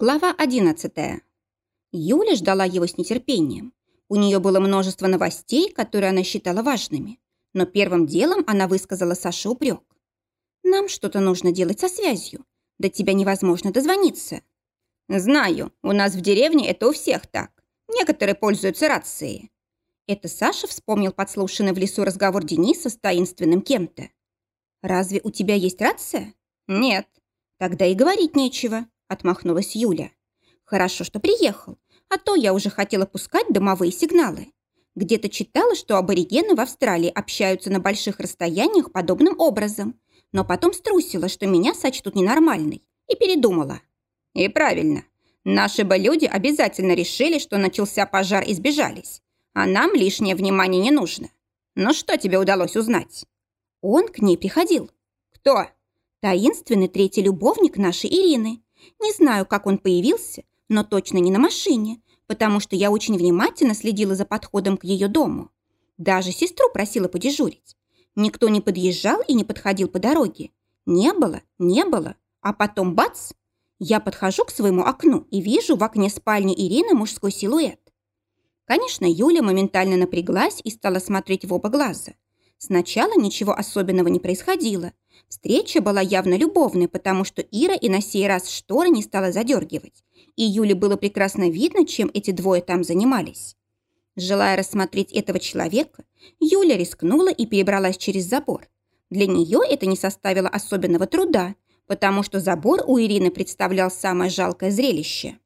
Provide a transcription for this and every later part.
Глава 11. Юля ждала его с нетерпением. У нее было множество новостей, которые она считала важными. Но первым делом она высказала Саше упрек. «Нам что-то нужно делать со связью. До тебя невозможно дозвониться». «Знаю, у нас в деревне это у всех так. Некоторые пользуются рацией». Это Саша вспомнил подслушанный в лесу разговор Дениса с таинственным кем-то. «Разве у тебя есть рация?» «Нет». «Тогда и говорить нечего», — отмахнулась Юля. «Хорошо, что приехал, а то я уже хотела пускать домовые сигналы. Где-то читала, что аборигены в Австралии общаются на больших расстояниях подобным образом, но потом струсила, что меня сочтут ненормальной, и передумала». «И правильно. Наши бы люди обязательно решили, что начался пожар и сбежались, а нам лишнее внимание не нужно. Но что тебе удалось узнать?» Он к ней приходил. «Кто?» «Таинственный третий любовник нашей Ирины. Не знаю, как он появился, но точно не на машине, потому что я очень внимательно следила за подходом к ее дому. Даже сестру просила подежурить. Никто не подъезжал и не подходил по дороге. Не было, не было. А потом бац! Я подхожу к своему окну и вижу в окне спальни Ирины мужской силуэт. Конечно, Юля моментально напряглась и стала смотреть в оба глаза. Сначала ничего особенного не происходило, Встреча была явно любовной, потому что Ира и на сей раз шторы не стала задергивать. И Юле было прекрасно видно, чем эти двое там занимались. Желая рассмотреть этого человека, Юля рискнула и перебралась через забор. Для нее это не составило особенного труда, потому что забор у Ирины представлял самое жалкое зрелище.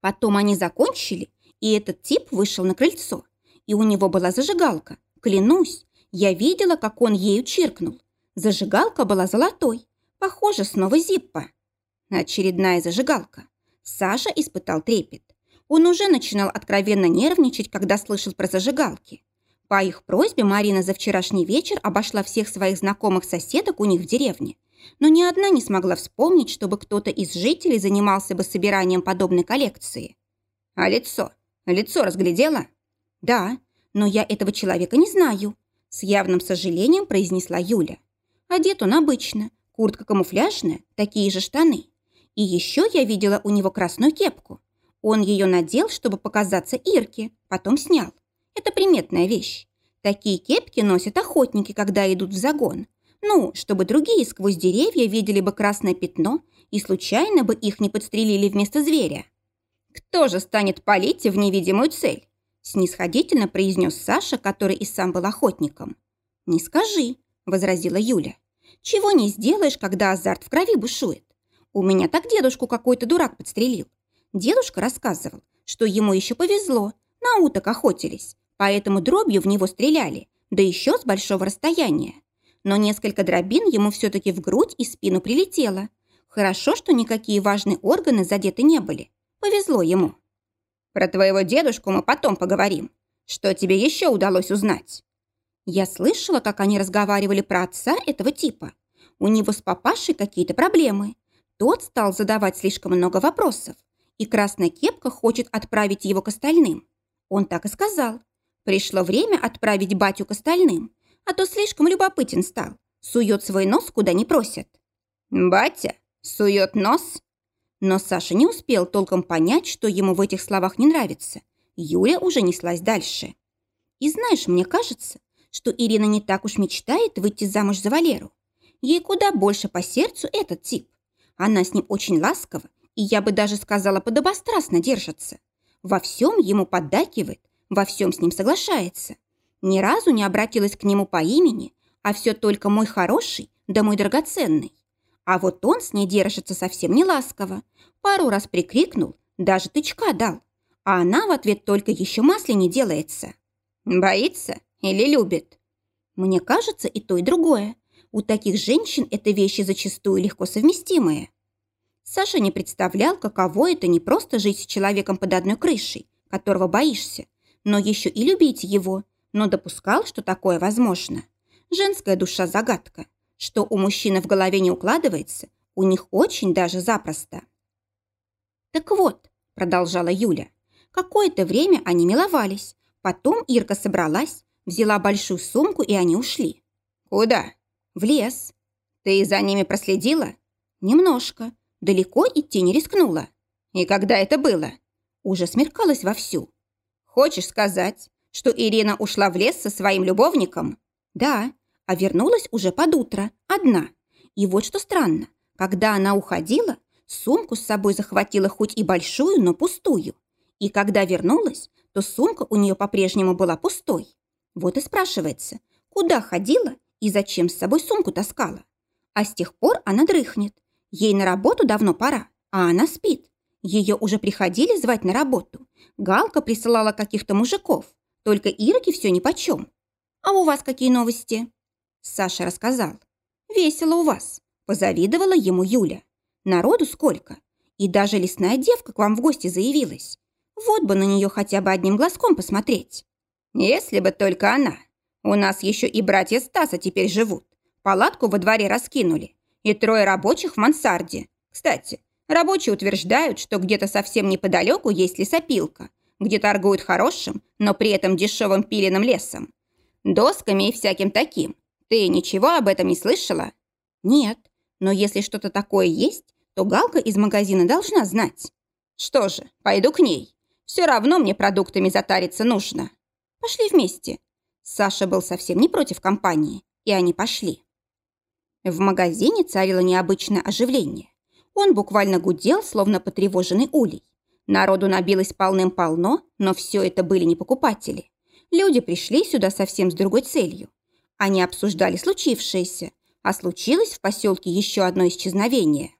Потом они закончили, и этот тип вышел на крыльцо. И у него была зажигалка. Клянусь, я видела, как он ею чиркнул. Зажигалка была золотой. Похоже, снова Зиппа. Очередная зажигалка. Саша испытал трепет. Он уже начинал откровенно нервничать, когда слышал про зажигалки. По их просьбе Марина за вчерашний вечер обошла всех своих знакомых соседок у них в деревне. Но ни одна не смогла вспомнить, чтобы кто-то из жителей занимался бы собиранием подобной коллекции. «А лицо? Лицо разглядела?» «Да, но я этого человека не знаю», с явным сожалением произнесла Юля. Одет он обычно, куртка камуфляжная, такие же штаны. И еще я видела у него красную кепку. Он ее надел, чтобы показаться Ирке, потом снял. Это приметная вещь. Такие кепки носят охотники, когда идут в загон. Ну, чтобы другие сквозь деревья видели бы красное пятно и случайно бы их не подстрелили вместо зверя. «Кто же станет палить в невидимую цель?» снисходительно произнес Саша, который и сам был охотником. «Не скажи», – возразила Юля. Чего не сделаешь, когда азарт в крови бушует. У меня так дедушку какой-то дурак подстрелил. Дедушка рассказывал, что ему еще повезло, на уток охотились, поэтому дробью в него стреляли, да еще с большого расстояния. Но несколько дробин ему все-таки в грудь и спину прилетело. Хорошо, что никакие важные органы задеты не были. Повезло ему. Про твоего дедушку мы потом поговорим. Что тебе еще удалось узнать? Я слышала, как они разговаривали про отца этого типа. У него с папашей какие-то проблемы. Тот стал задавать слишком много вопросов, и красная кепка хочет отправить его к остальным. Он так и сказал. Пришло время отправить батю к остальным, а то слишком любопытен стал. Сует свой нос, куда не просят. «Батя? Сует нос?» Но Саша не успел толком понять, что ему в этих словах не нравится. Юля уже неслась дальше. И знаешь, мне кажется, что Ирина не так уж мечтает выйти замуж за Валеру. Ей куда больше по сердцу этот тип. Она с ним очень ласкова, и я бы даже сказала, подобострастно держится. Во всем ему поддакивает, во всем с ним соглашается. Ни разу не обратилась к нему по имени, а все только мой хороший, да мой драгоценный. А вот он с ней держится совсем не ласково. Пару раз прикрикнул, даже тычка дал. А она в ответ только еще масле не делается. Боится? Или любит? Мне кажется, и то, и другое. У таких женщин это вещи зачастую легко совместимые. Саша не представлял, каково это не просто жить с человеком под одной крышей, которого боишься, но еще и любить его, но допускал, что такое возможно. Женская душа – загадка. Что у мужчины в голове не укладывается, у них очень даже запросто. «Так вот», – продолжала Юля, – какое-то время они миловались, потом Ирка собралась, Взяла большую сумку, и они ушли. Куда? В лес. Ты за ними проследила? Немножко. Далеко идти не рискнула. И когда это было? Уже смеркалось вовсю. Хочешь сказать, что Ирина ушла в лес со своим любовником? Да, а вернулась уже под утро, одна. И вот что странно, когда она уходила, сумку с собой захватила хоть и большую, но пустую. И когда вернулась, то сумка у нее по-прежнему была пустой. Вот и спрашивается, куда ходила и зачем с собой сумку таскала. А с тех пор она дрыхнет. Ей на работу давно пора, а она спит. Ее уже приходили звать на работу. Галка присылала каких-то мужиков. Только Ирке все нипочем. А у вас какие новости? Саша рассказал. Весело у вас. Позавидовала ему Юля. Народу сколько. И даже лесная девка к вам в гости заявилась. Вот бы на нее хотя бы одним глазком посмотреть. Если бы только она. У нас еще и братья Стаса теперь живут. Палатку во дворе раскинули. И трое рабочих в мансарде. Кстати, рабочие утверждают, что где-то совсем неподалеку есть лесопилка, где торгуют хорошим, но при этом дешевым пиленым лесом. Досками и всяким таким. Ты ничего об этом не слышала? Нет, но если что-то такое есть, то Галка из магазина должна знать. Что же, пойду к ней. Все равно мне продуктами затариться нужно. Пошли вместе. Саша был совсем не против компании, и они пошли. В магазине царило необычное оживление. Он буквально гудел, словно потревоженный улей. Народу набилось полным-полно, но все это были не покупатели. Люди пришли сюда совсем с другой целью. Они обсуждали случившееся, а случилось в поселке еще одно исчезновение.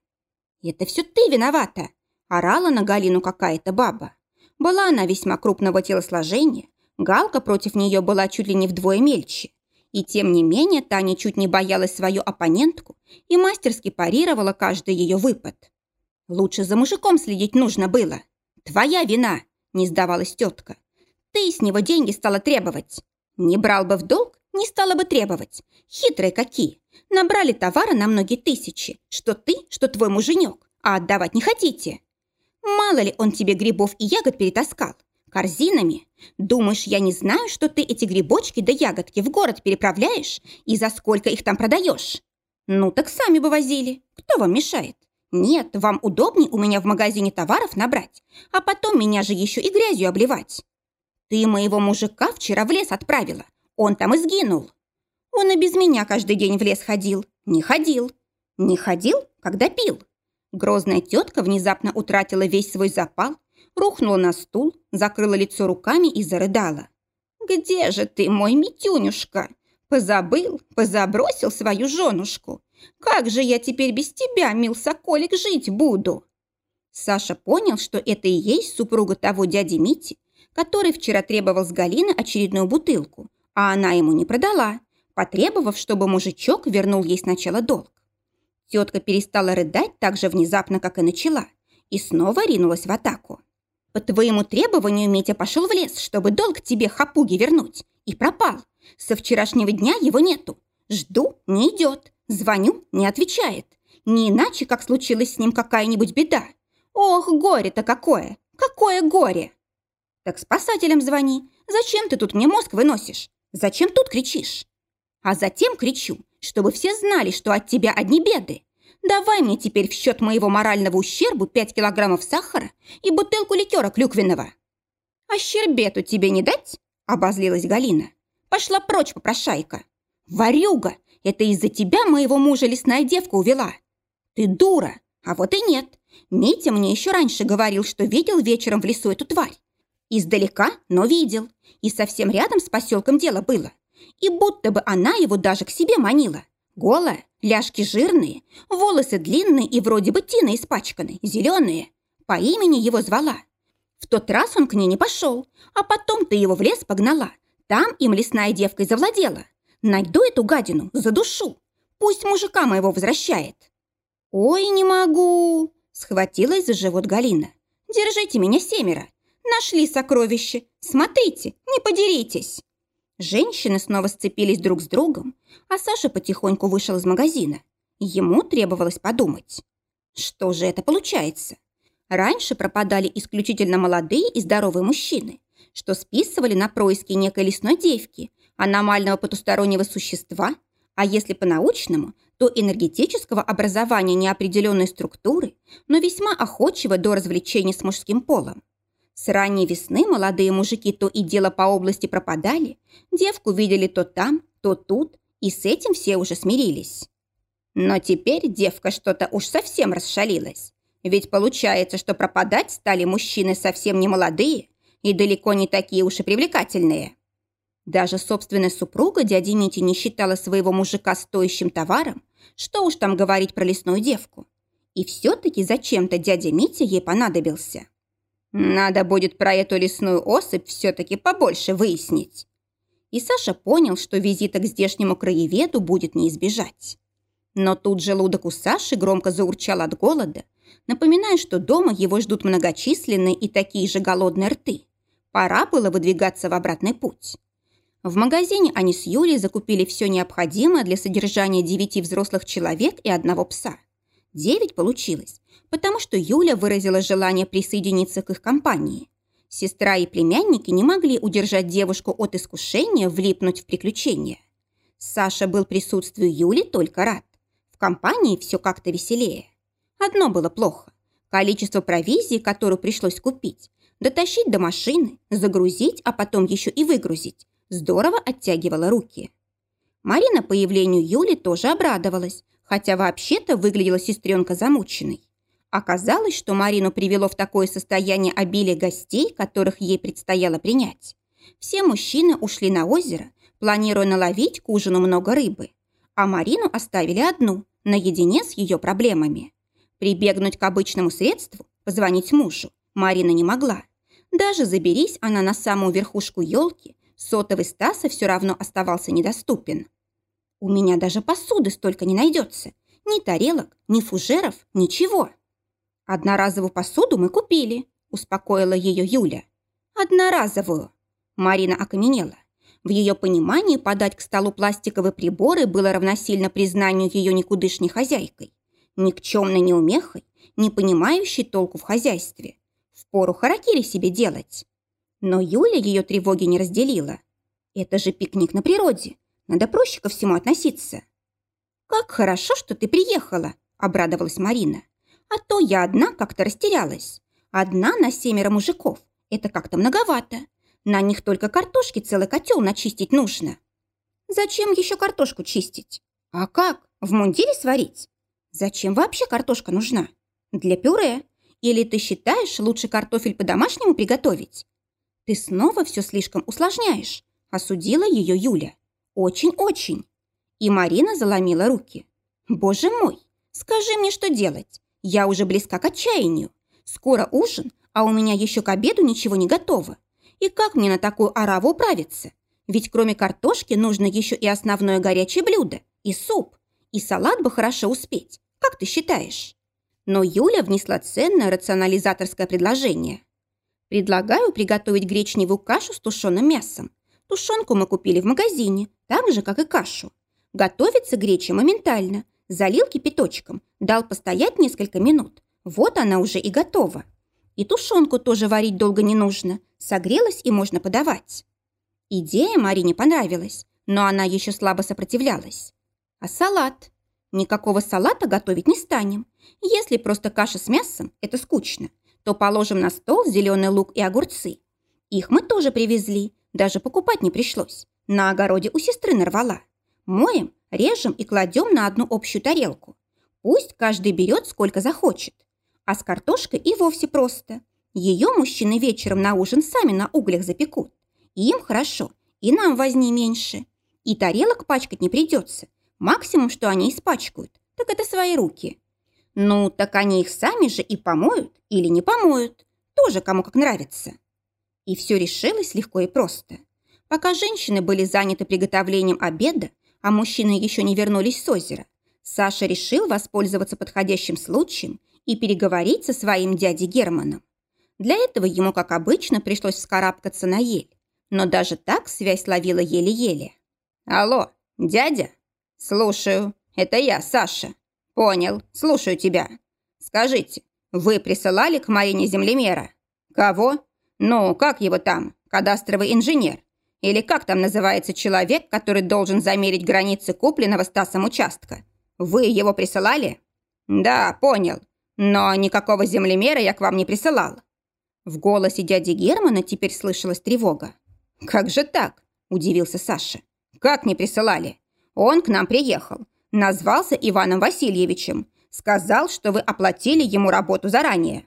«Это все ты виновата!» – орала на Галину какая-то баба. Была она весьма крупного телосложения, Галка против нее была чуть ли не вдвое мельче. И тем не менее Таня чуть не боялась свою оппонентку и мастерски парировала каждый ее выпад. «Лучше за мужиком следить нужно было. Твоя вина!» – не сдавалась тетка. «Ты с него деньги стала требовать. Не брал бы в долг, не стала бы требовать. Хитрые какие! Набрали товара на многие тысячи, что ты, что твой муженек, а отдавать не хотите. Мало ли он тебе грибов и ягод перетаскал, корзинами. Думаешь, я не знаю, что ты эти грибочки да ягодки в город переправляешь и за сколько их там продаешь? Ну так сами бы возили. Кто вам мешает? Нет, вам удобнее у меня в магазине товаров набрать, а потом меня же еще и грязью обливать. Ты моего мужика вчера в лес отправила. Он там и сгинул. Он и без меня каждый день в лес ходил. Не ходил. Не ходил, когда пил. Грозная тетка внезапно утратила весь свой запал рухнула на стул, закрыла лицо руками и зарыдала. «Где же ты, мой Митюнюшка? Позабыл, позабросил свою женушку. Как же я теперь без тебя, мил соколик, жить буду?» Саша понял, что это и есть супруга того дяди Мити, который вчера требовал с Галины очередную бутылку, а она ему не продала, потребовав, чтобы мужичок вернул ей сначала долг. Тетка перестала рыдать так же внезапно, как и начала, и снова ринулась в атаку. По твоему требованию Митя пошел в лес, чтобы долг тебе хапуги вернуть. И пропал. Со вчерашнего дня его нету. Жду, не идет. Звоню, не отвечает. Не иначе, как случилась с ним какая-нибудь беда. Ох, горе-то какое! Какое горе! Так спасателям звони. Зачем ты тут мне мозг выносишь? Зачем тут кричишь? А затем кричу, чтобы все знали, что от тебя одни беды. Давай мне теперь в счет моего морального ущербу 5 килограммов сахара и бутылку ликера клюквенного. А щербету тебе не дать? Обозлилась Галина. Пошла прочь, попрошайка. Варюга, это из-за тебя моего мужа лесная девка увела. Ты дура, а вот и нет. Митя мне еще раньше говорил, что видел вечером в лесу эту тварь. Издалека, но видел. И совсем рядом с поселком дело было. И будто бы она его даже к себе манила. Голая, ляжки жирные, волосы длинные и вроде бы тина испачканы, зеленые. По имени его звала. В тот раз он к ней не пошел, а потом ты его в лес погнала. Там им лесная девка и завладела. Найду эту гадину, за душу. Пусть мужика моего возвращает. Ой, не могу, схватилась за живот Галина. Держите меня семеро. Нашли сокровище. Смотрите, не подеритесь. Женщины снова сцепились друг с другом, а Саша потихоньку вышел из магазина. Ему требовалось подумать. Что же это получается? Раньше пропадали исключительно молодые и здоровые мужчины, что списывали на происки некой лесной девки, аномального потустороннего существа, а если по-научному, то энергетического образования неопределенной структуры, но весьма охочего до развлечений с мужским полом. С ранней весны молодые мужики то и дело по области пропадали, девку видели то там, то тут, и с этим все уже смирились. Но теперь девка что-то уж совсем расшалилась. Ведь получается, что пропадать стали мужчины совсем не молодые и далеко не такие уж и привлекательные. Даже собственная супруга дяди Мити не считала своего мужика стоящим товаром, что уж там говорить про лесную девку. И все-таки зачем-то дядя Митя ей понадобился. Надо будет про эту лесную особь все-таки побольше выяснить. И Саша понял, что визита к здешнему краеведу будет не избежать. Но тут желудок у Саши громко заурчал от голода, напоминая, что дома его ждут многочисленные и такие же голодные рты. Пора было выдвигаться в обратный путь. В магазине они с Юлей закупили все необходимое для содержания девяти взрослых человек и одного пса. Девять получилось, потому что Юля выразила желание присоединиться к их компании. Сестра и племянники не могли удержать девушку от искушения влипнуть в приключения. Саша был присутствию Юли только рад. В компании все как-то веселее. Одно было плохо. Количество провизии, которую пришлось купить, дотащить до машины, загрузить, а потом еще и выгрузить, здорово оттягивало руки. Марина появлению Юли тоже обрадовалась, хотя вообще-то выглядела сестренка замученной. Оказалось, что Марину привело в такое состояние обилие гостей, которых ей предстояло принять. Все мужчины ушли на озеро, планируя наловить к ужину много рыбы. А Марину оставили одну, наедине с ее проблемами. Прибегнуть к обычному средству, позвонить мужу, Марина не могла. Даже заберись она на самую верхушку елки, сотовый Стаса все равно оставался недоступен. У меня даже посуды столько не найдется. Ни тарелок, ни фужеров, ничего. Одноразовую посуду мы купили, успокоила ее Юля. Одноразовую. Марина окаменела. В ее понимании подать к столу пластиковые приборы было равносильно признанию ее никудышней хозяйкой. Никчемной неумехой, не понимающей толку в хозяйстве. Впору харакири себе делать. Но Юля ее тревоги не разделила. Это же пикник на природе. Надо проще ко всему относиться. «Как хорошо, что ты приехала», – обрадовалась Марина. «А то я одна как-то растерялась. Одна на семеро мужиков. Это как-то многовато. На них только картошки целый котел начистить нужно». «Зачем еще картошку чистить? А как? В мундире сварить? Зачем вообще картошка нужна? Для пюре? Или ты считаешь, лучше картофель по-домашнему приготовить? «Ты снова все слишком усложняешь», – осудила ее Юля. «Очень-очень». И Марина заломила руки. «Боже мой, скажи мне, что делать. Я уже близка к отчаянию. Скоро ужин, а у меня еще к обеду ничего не готово. И как мне на такую ораву управиться? Ведь кроме картошки нужно еще и основное горячее блюдо, и суп, и салат бы хорошо успеть. Как ты считаешь?» Но Юля внесла ценное рационализаторское предложение. Предлагаю приготовить гречневую кашу с тушеным мясом. Тушенку мы купили в магазине, так же, как и кашу. Готовится греча моментально. Залил кипяточком, дал постоять несколько минут. Вот она уже и готова. И тушенку тоже варить долго не нужно. Согрелась и можно подавать. Идея Марине понравилась, но она еще слабо сопротивлялась. А салат? Никакого салата готовить не станем. Если просто каша с мясом, это скучно то положим на стол зеленый лук и огурцы. Их мы тоже привезли, даже покупать не пришлось. На огороде у сестры нарвала. Моем, режем и кладем на одну общую тарелку. Пусть каждый берет сколько захочет. А с картошкой и вовсе просто. Ее мужчины вечером на ужин сами на углях запекут. им хорошо, и нам возни меньше. И тарелок пачкать не придется. Максимум, что они испачкают, так это свои руки. Ну, так они их сами же и помоют или не помоют. Тоже кому как нравится. И все решилось легко и просто. Пока женщины были заняты приготовлением обеда, а мужчины еще не вернулись с озера, Саша решил воспользоваться подходящим случаем и переговорить со своим дядей Германом. Для этого ему, как обычно, пришлось вскарабкаться на ель. Но даже так связь ловила еле-еле. «Алло, дядя?» «Слушаю. Это я, Саша. «Понял. Слушаю тебя. Скажите, вы присылали к Марине землемера? Кого? Ну, как его там? Кадастровый инженер? Или как там называется человек, который должен замерить границы купленного Стасом участка? Вы его присылали?» «Да, понял. Но никакого землемера я к вам не присылал». В голосе дяди Германа теперь слышалась тревога. «Как же так?» – удивился Саша. «Как не присылали? Он к нам приехал, назвался Иваном Васильевичем, сказал, что вы оплатили ему работу заранее».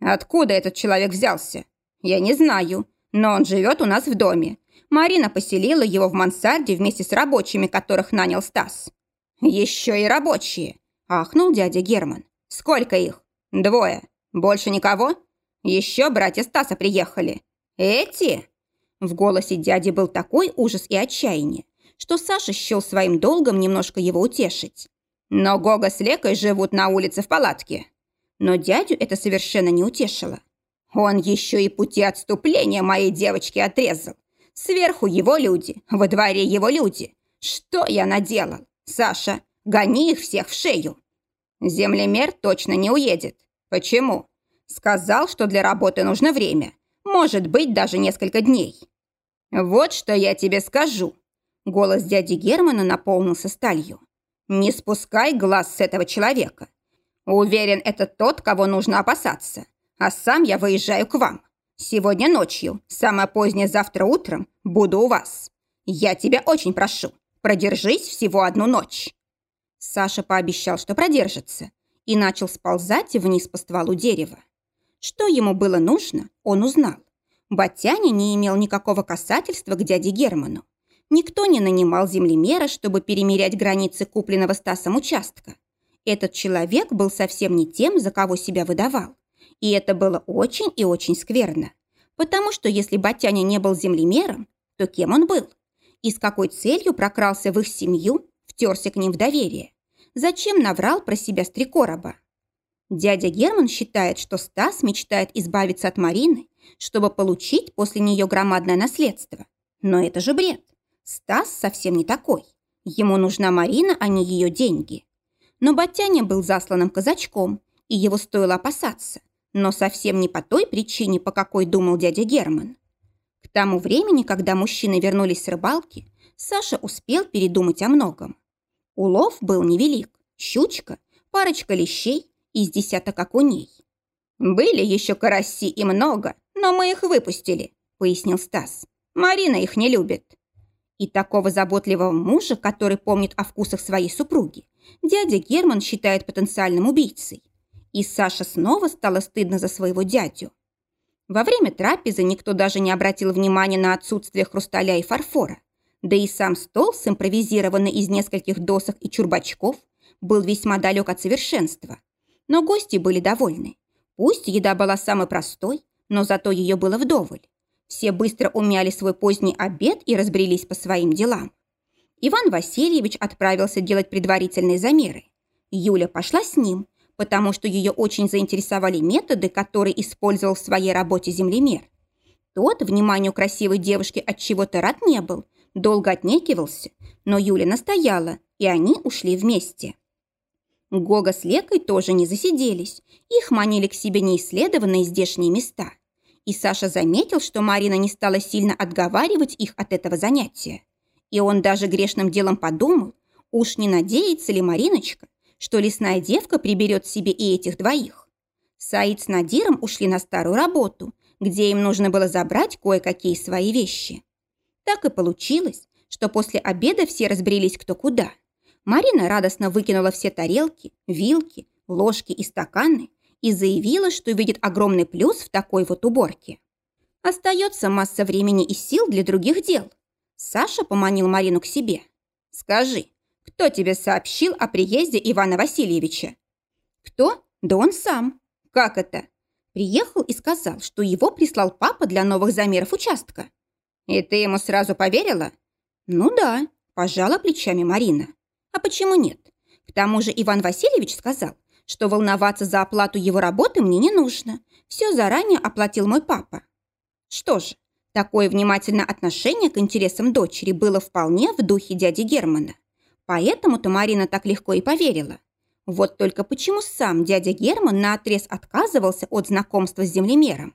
«Откуда этот человек взялся?» «Я не знаю, но он живет у нас в доме. Марина поселила его в мансарде вместе с рабочими, которых нанял Стас». «Еще и рабочие!» – ахнул дядя Герман. «Сколько их?» «Двое. Больше никого?» «Еще братья Стаса приехали». «Эти?» В голосе дяди был такой ужас и отчаяние, что Саша счел своим долгом немножко его утешить. Но Гога с Лекой живут на улице в палатке. Но дядю это совершенно не утешило. Он еще и пути отступления моей девочки отрезал. Сверху его люди, во дворе его люди. Что я наделал? Саша, гони их всех в шею. Землемер точно не уедет. Почему? Сказал, что для работы нужно время. Может быть, даже несколько дней. Вот что я тебе скажу. Голос дяди Германа наполнился сталью. Не спускай глаз с этого человека. Уверен, это тот, кого нужно опасаться. А сам я выезжаю к вам. Сегодня ночью, самое позднее завтра утром, буду у вас. Я тебя очень прошу, продержись всего одну ночь». Саша пообещал, что продержится, и начал сползать вниз по стволу дерева. Что ему было нужно, он узнал. Батяня не имел никакого касательства к дяде Герману. Никто не нанимал землемера, чтобы перемерять границы купленного Стасом участка. Этот человек был совсем не тем, за кого себя выдавал. И это было очень и очень скверно. Потому что если Батяня не был землемером, то кем он был? И с какой целью прокрался в их семью, втерся к ним в доверие? Зачем наврал про себя с три короба? Дядя Герман считает, что Стас мечтает избавиться от Марины, чтобы получить после нее громадное наследство. Но это же бред. Стас совсем не такой. Ему нужна Марина, а не ее деньги. Но Батяня был засланным казачком, и его стоило опасаться но совсем не по той причине, по какой думал дядя Герман. К тому времени, когда мужчины вернулись с рыбалки, Саша успел передумать о многом. Улов был невелик, щучка, парочка лещей из десяток окуней. «Были еще караси и много, но мы их выпустили», — пояснил Стас. «Марина их не любит». И такого заботливого мужа, который помнит о вкусах своей супруги, дядя Герман считает потенциальным убийцей. И Саше снова стало стыдно за своего дядю. Во время трапезы никто даже не обратил внимания на отсутствие хрусталя и фарфора. Да и сам стол, симпровизированный из нескольких досок и чурбачков, был весьма далек от совершенства. Но гости были довольны. Пусть еда была самой простой, но зато ее было вдоволь. Все быстро умяли свой поздний обед и разбрелись по своим делам. Иван Васильевич отправился делать предварительные замеры. Юля пошла с ним, потому что ее очень заинтересовали методы, которые использовал в своей работе землемер. Тот вниманию красивой девушки от чего-то рад не был, долго отнекивался, но Юля настояла, и они ушли вместе. Гога с Лекой тоже не засиделись, их манили к себе неисследованные здешние места. И Саша заметил, что Марина не стала сильно отговаривать их от этого занятия. И он даже грешным делом подумал, уж не надеется ли Мариночка, что лесная девка приберет себе и этих двоих. Саид с Надиром ушли на старую работу, где им нужно было забрать кое-какие свои вещи. Так и получилось, что после обеда все разбрелись кто куда. Марина радостно выкинула все тарелки, вилки, ложки и стаканы и заявила, что видит огромный плюс в такой вот уборке. Остается масса времени и сил для других дел. Саша поманил Марину к себе. «Скажи, кто тебе сообщил о приезде Ивана Васильевича? Кто? Да он сам. Как это? Приехал и сказал, что его прислал папа для новых замеров участка. И ты ему сразу поверила? Ну да, пожала плечами Марина. А почему нет? К тому же Иван Васильевич сказал, что волноваться за оплату его работы мне не нужно. Все заранее оплатил мой папа. Что же, такое внимательное отношение к интересам дочери было вполне в духе дяди Германа. Поэтому-то Марина так легко и поверила. Вот только почему сам дядя Герман наотрез отказывался от знакомства с землемером?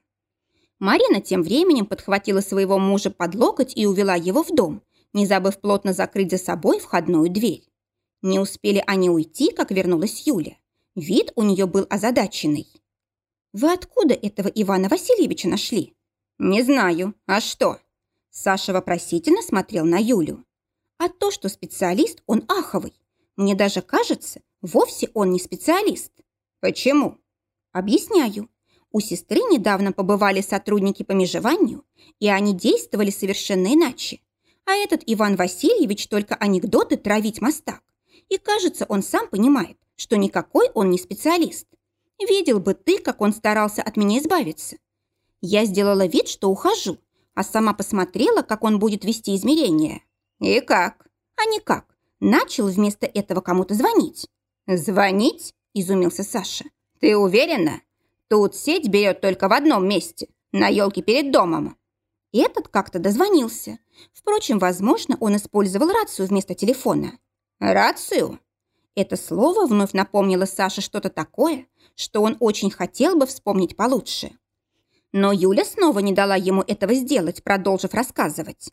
Марина тем временем подхватила своего мужа под локоть и увела его в дом, не забыв плотно закрыть за собой входную дверь. Не успели они уйти, как вернулась Юля. Вид у нее был озадаченный. «Вы откуда этого Ивана Васильевича нашли?» «Не знаю. А что?» Саша вопросительно смотрел на Юлю. «А то, что специалист, он аховый. Мне даже кажется, вовсе он не специалист». «Почему?» «Объясняю. У сестры недавно побывали сотрудники по межеванию, и они действовали совершенно иначе. А этот Иван Васильевич только анекдоты травить мостак. И кажется, он сам понимает, что никакой он не специалист. Видел бы ты, как он старался от меня избавиться. Я сделала вид, что ухожу, а сама посмотрела, как он будет вести измерения. И как? А никак. Начал вместо этого кому-то звонить. «Звонить?» – изумился Саша. «Ты уверена? Тут сеть берет только в одном месте, на елке перед домом». Этот как-то дозвонился. Впрочем, возможно, он использовал рацию вместо телефона. «Рацию?» Это слово вновь напомнило Саше что-то такое, что он очень хотел бы вспомнить получше. Но Юля снова не дала ему этого сделать, продолжив рассказывать.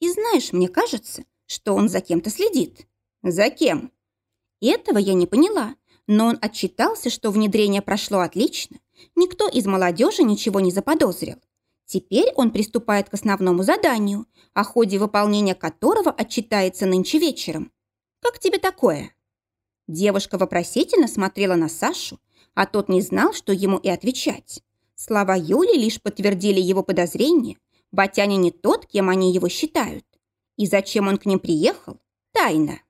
«И знаешь, мне кажется, что он за кем-то следит». «За кем?» Этого я не поняла, но он отчитался, что внедрение прошло отлично. Никто из молодежи ничего не заподозрил. Теперь он приступает к основному заданию, о ходе выполнения которого отчитается нынче вечером. Как тебе такое?» Девушка вопросительно смотрела на Сашу, а тот не знал, что ему и отвечать. Слова Юли лишь подтвердили его подозрения. Батяня не тот, кем они его считают. И зачем он к ним приехал? Тайна.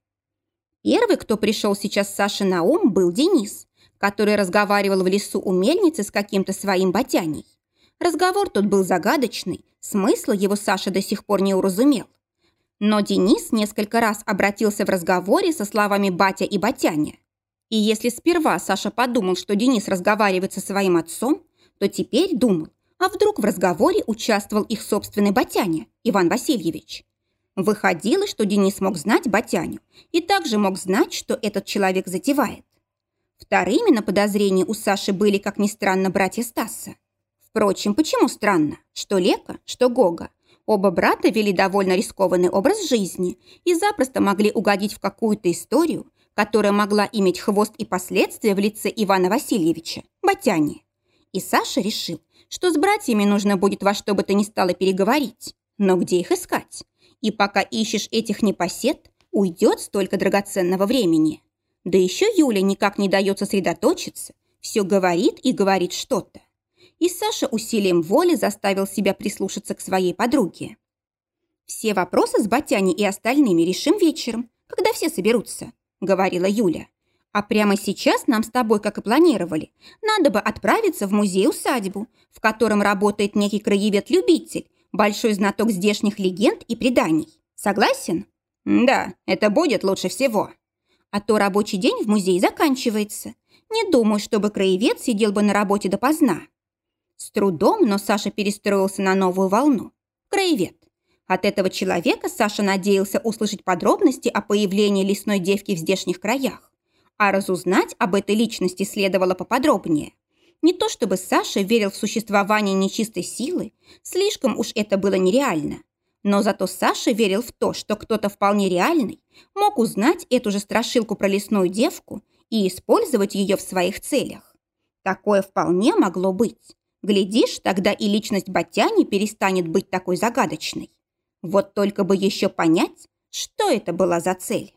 Первый, кто пришел сейчас Саше на ум, был Денис, который разговаривал в лесу у мельницы с каким-то своим батяней. Разговор тут был загадочный, смысла его Саша до сих пор не уразумел. Но Денис несколько раз обратился в разговоре со словами «батя» и «батяня». И если сперва Саша подумал, что Денис разговаривает со своим отцом, то теперь думал, а вдруг в разговоре участвовал их собственный батяня, Иван Васильевич. Выходило, что Денис мог знать батяню и также мог знать, что этот человек затевает. Вторыми на подозрении у Саши были, как ни странно, братья Стаса. Впрочем, почему странно, что Лека, что Гога Оба брата вели довольно рискованный образ жизни и запросто могли угодить в какую-то историю, которая могла иметь хвост и последствия в лице Ивана Васильевича, Батяни. И Саша решил, что с братьями нужно будет во что бы то ни стало переговорить. Но где их искать? И пока ищешь этих непосед, уйдет столько драгоценного времени. Да еще Юля никак не дает сосредоточиться, все говорит и говорит что-то и Саша усилием воли заставил себя прислушаться к своей подруге. «Все вопросы с Батяней и остальными решим вечером, когда все соберутся», — говорила Юля. «А прямо сейчас нам с тобой, как и планировали, надо бы отправиться в музей-усадьбу, в котором работает некий краевед-любитель, большой знаток здешних легенд и преданий. Согласен?» «Да, это будет лучше всего». «А то рабочий день в музее заканчивается. Не думаю, чтобы краевед сидел бы на работе допоздна». С трудом, но Саша перестроился на новую волну. Краевед. От этого человека Саша надеялся услышать подробности о появлении лесной девки в здешних краях. А разузнать об этой личности следовало поподробнее. Не то чтобы Саша верил в существование нечистой силы, слишком уж это было нереально. Но зато Саша верил в то, что кто-то вполне реальный мог узнать эту же страшилку про лесную девку и использовать ее в своих целях. Такое вполне могло быть. Глядишь, тогда и личность Батяни перестанет быть такой загадочной. Вот только бы еще понять, что это была за цель.